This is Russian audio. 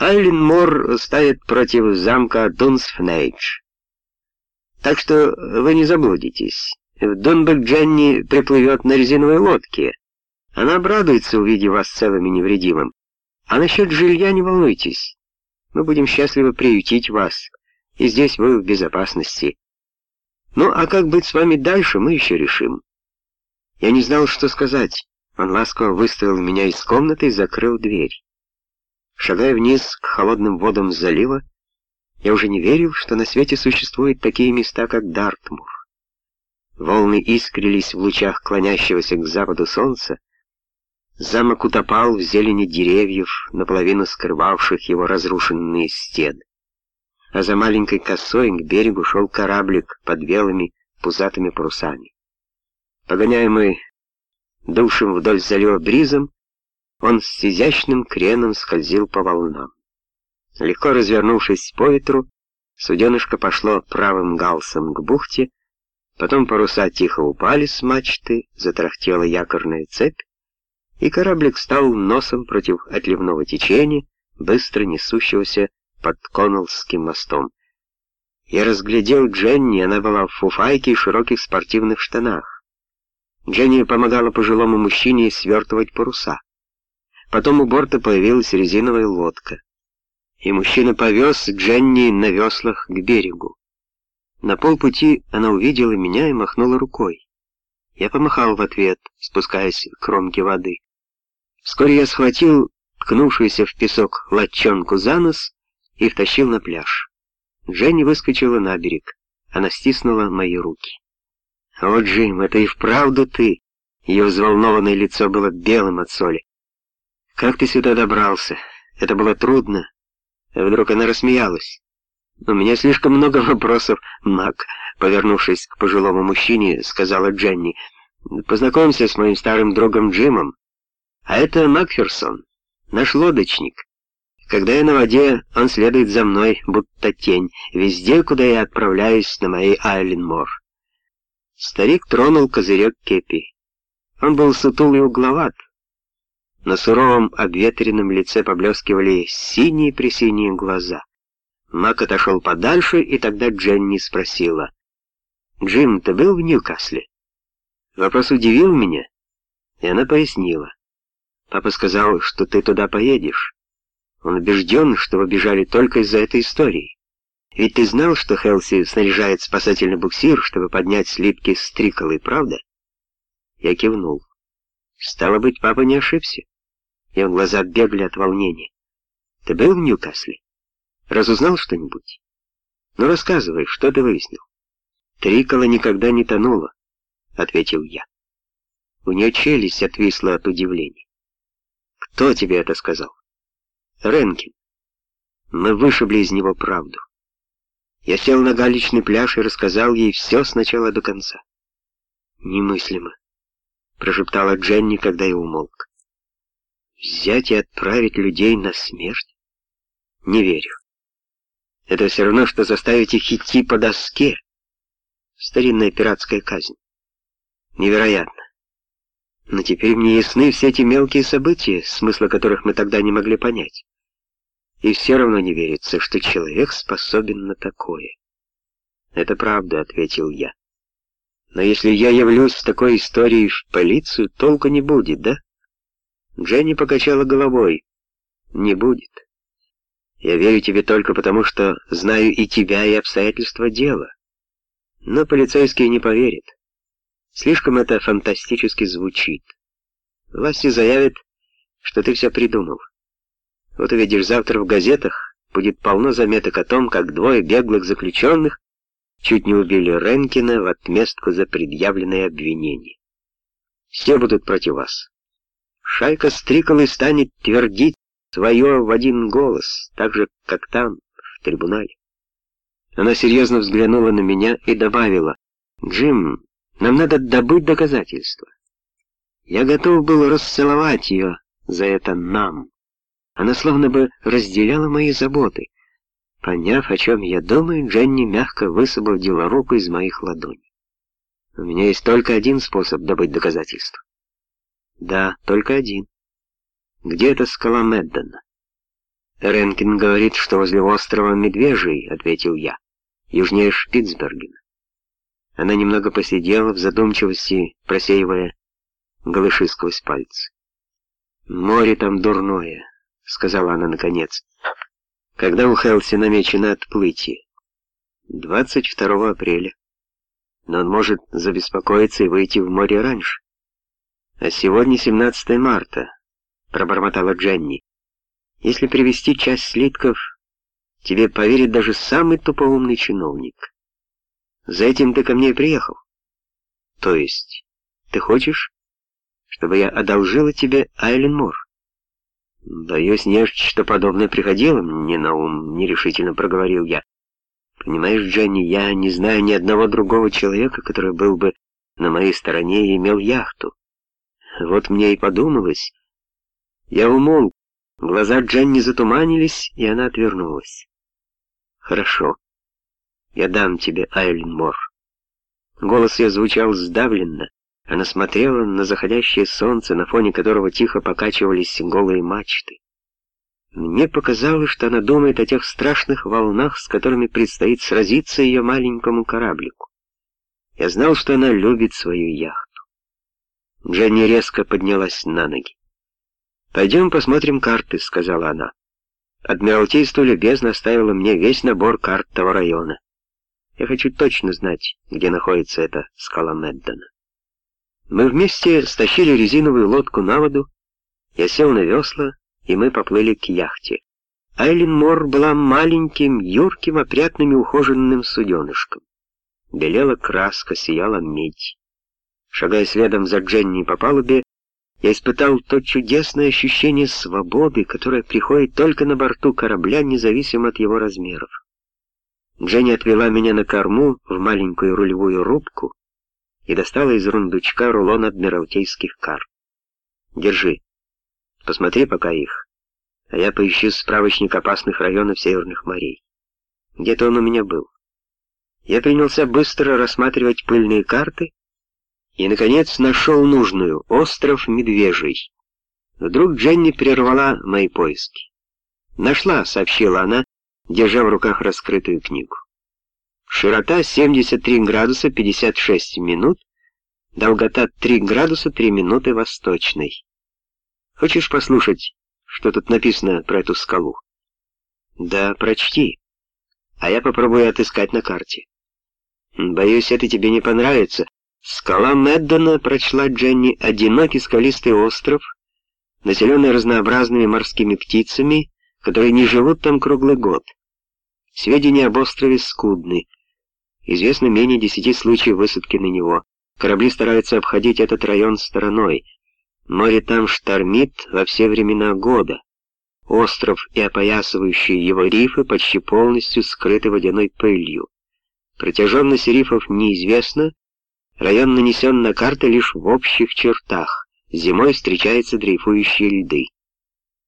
Айлин Мор ставит против замка Дунсфнейдж. Так что вы не заблудитесь. В Дунбек Дженни приплывет на резиновой лодке. Она обрадуется, увидев вас целым и невредимым. А насчет жилья не волнуйтесь. Мы будем счастливы приютить вас, и здесь вы в безопасности. Ну, а как быть с вами дальше, мы еще решим. Я не знал, что сказать. Он ласково выставил меня из комнаты и закрыл дверь. Шагая вниз к холодным водам залива, я уже не верил, что на свете существуют такие места, как Дартмур. Волны искрились в лучах клонящегося к западу солнца, замок утопал в зелени деревьев, наполовину скрывавших его разрушенные стены. А за маленькой косой к берегу шел кораблик под белыми пузатыми парусами. Погоняемый душем вдоль залива бризом, он с изящным креном скользил по волнам. Легко развернувшись по ветру, суденышко пошло правым галсом к бухте, потом паруса тихо упали с мачты, затрахтела якорная цепь, и кораблик стал носом против отливного течения, быстро несущегося под Коннеллским мостом. Я разглядел Дженни, она была в фуфайке и широких спортивных штанах. Дженни помогала пожилому мужчине свертывать паруса. Потом у борта появилась резиновая лодка. И мужчина повез Дженни на веслах к берегу. На полпути она увидела меня и махнула рукой. Я помахал в ответ, спускаясь к кромке воды. Вскоре я схватил ткнувшуюся в песок лодчонку за нос и втащил на пляж. Дженни выскочила на берег. Она стиснула мои руки. «О, Джим, это и вправду ты!» Ее взволнованное лицо было белым от соли. «Как ты сюда добрался? Это было трудно». Вдруг она рассмеялась. «У меня слишком много вопросов, Мак», — повернувшись к пожилому мужчине, сказала Дженни. «Познакомься с моим старым другом Джимом. А это Макферсон, наш лодочник. Когда я на воде, он следует за мной, будто тень, везде, куда я отправляюсь на моей Айленмор». Старик тронул козырек кепи. Он был сутул и угловат, на суровом обветренном лице поблескивали синие-пресиние глаза. Мак отошел подальше, и тогда Дженни спросила. «Джим, ты был в Ньюкасле?» Вопрос удивил меня, и она пояснила. «Папа сказал, что ты туда поедешь. Он убежден, что вы бежали только из-за этой истории. Ведь ты знал, что Хелси снаряжает спасательный буксир, чтобы поднять слитки с триколы, правда?» Я кивнул. Стало быть, папа не ошибся. Его глаза бегали от волнения. «Ты был в Ньюкасле? Разузнал что-нибудь? Ну, рассказывай, что ты выяснил?» «Трикола никогда не тонула», — ответил я. У нее челюсть отвисла от удивления. «Кто тебе это сказал?» «Ренкин. Мы вышибли из него правду. Я сел на галечный пляж и рассказал ей все с начала до конца. «Немыслимо», — прошептала Дженни, когда я умолк. Взять и отправить людей на смерть? Не верю. Это все равно, что заставить их идти по доске. Старинная пиратская казнь. Невероятно. Но теперь мне ясны все эти мелкие события, смысла которых мы тогда не могли понять. И все равно не верится, что человек способен на такое. «Это правда», — ответил я. «Но если я явлюсь с такой историей в полицию, толку не будет, да?» Дженни покачала головой. «Не будет. Я верю тебе только потому, что знаю и тебя, и обстоятельства дела. Но полицейские не поверят. Слишком это фантастически звучит. Власти заявят, что ты все придумал. Вот увидишь завтра в газетах, будет полно заметок о том, как двое беглых заключенных чуть не убили Ренкина в отместку за предъявленное обвинение. Все будут против вас. Шайка Стриколы станет твердить свое в один голос, так же, как там, в трибунале. Она серьезно взглянула на меня и добавила, «Джим, нам надо добыть доказательства». Я готов был расцеловать ее за это «нам». Она словно бы разделяла мои заботы. Поняв, о чем я думаю, Дженни мягко высвободила руку из моих ладоней. У меня есть только один способ добыть доказательства. Да, только один. Где эта скала Меддена? Ренкин говорит, что возле острова Медвежий, ответил я, южнее Шпицбергена. Она немного посидела в задумчивости, просеивая голыши сквозь пальцы. «Море там дурное», — сказала она наконец. «Когда у Хелси намечено отплытие?» «22 апреля. Но он может забеспокоиться и выйти в море раньше». «А сегодня 17 марта», — пробормотала Дженни. «Если привезти часть слитков, тебе поверит даже самый тупоумный чиновник. За этим ты ко мне и приехал. То есть, ты хочешь, чтобы я одолжила тебе Айлен Мор. Боюсь, нечто подобное приходило мне на ум, нерешительно проговорил я. Понимаешь, Дженни, я не знаю ни одного другого человека, который был бы на моей стороне и имел яхту. Вот мне и подумалось. Я умолк, глаза Дженни затуманились, и она отвернулась. Хорошо, я дам тебе Айлен Мор. Голос ее звучал сдавленно, она смотрела на заходящее солнце, на фоне которого тихо покачивались голые мачты. Мне показалось, что она думает о тех страшных волнах, с которыми предстоит сразиться ее маленькому кораблику. Я знал, что она любит свою яхту. Дженни резко поднялась на ноги. «Пойдем посмотрим карты», — сказала она. Адмиралтейство любезно оставило мне весь набор карт того района. Я хочу точно знать, где находится эта скала Меддона. Мы вместе стащили резиновую лодку на воду, я сел на весла, и мы поплыли к яхте. Айлин Мор была маленьким, юрким, опрятным и ухоженным суденышком. Белела краска, сияла медь. Шагая следом за Дженни по палубе, я испытал то чудесное ощущение свободы, которое приходит только на борту корабля, независимо от его размеров. Дженни отвела меня на корму в маленькую рулевую рубку, и достала из рундучка рулон адмиралтейских карт. «Держи. Посмотри пока их, а я поищу справочник опасных районов северных морей. Где-то он у меня был». Я принялся быстро рассматривать пыльные карты и, наконец, нашел нужную — остров Медвежий. Вдруг Дженни прервала мои поиски. «Нашла», — сообщила она, держа в руках раскрытую книгу. Широта 73 градуса 56 минут, долгота 3 градуса 3 минуты восточной. Хочешь послушать, что тут написано про эту скалу? Да, прочти. А я попробую отыскать на карте. Боюсь, это тебе не понравится. Скала Меддона, прочла Дженни, одинокий скалистый остров, населенный разнообразными морскими птицами, которые не живут там круглый год. Сведения об острове скудны. Известно менее десяти случаев высадки на него. Корабли стараются обходить этот район стороной. Море там штормит во все времена года. Остров и опоясывающие его рифы почти полностью скрыты водяной пылью. Протяженность рифов неизвестна, район нанесен на карты лишь в общих чертах. Зимой встречаются дрейфующие льды.